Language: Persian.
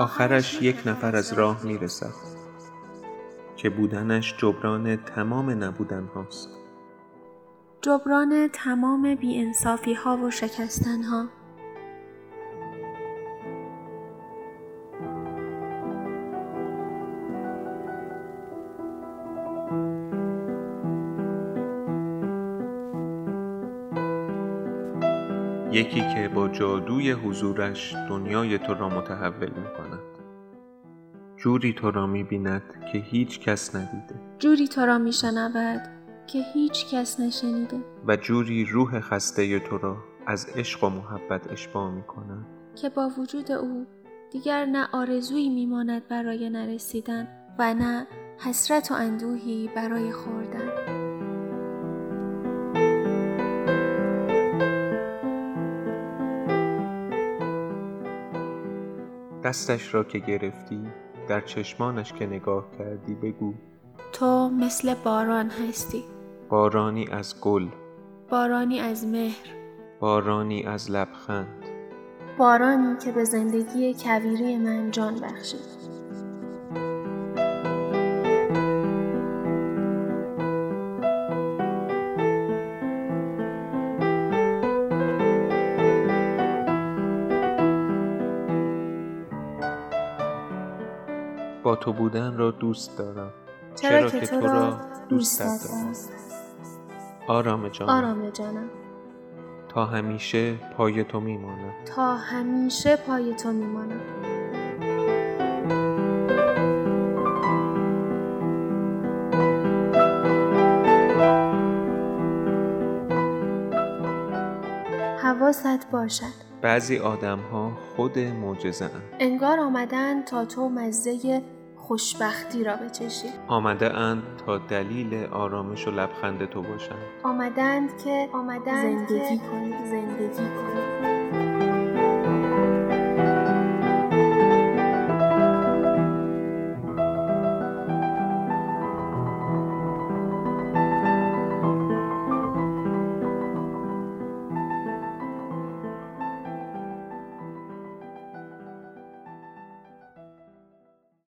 آخرش یک نفر از راه می رسد که بودنش جبران تمام نبودن هاست جبران تمام بیانصافی ها و شکستن ها یکی که با جادوی حضورش دنیای تو را متحول می کند جوری تو را می بیند که هیچ کس ندیده. جوری تو را می شنود که هیچ کس نشنیده. و جوری روح خسته تو را از عشق و محبت اشباع می کند که با وجود او دیگر نه آرزویی میماند برای نرسیدن و نه حسرت و اندوهی برای خوردن. دستش را که گرفتی در چشمانش که نگاه کردی بگو. تو مثل باران هستی. بارانی از گل. بارانی از مهر. بارانی از لبخند. بارانی که به زندگی کویری من جان بخشید. با تو بودن را دوست دارم. چرا, که تو را دوست دارم. آرام جانم. آرام جانم. تا همیشه پای تو میمانم تا همیشه پای تو میمانم حواست باشد. بعضی آدم ها خود معجزه انگار آمدن تا تو مزه خوشبختی را بچشی آمده اند تا دلیل آرامش و لبخند تو باشند. آمدند که آمدند زندگی کنی زندگی کنی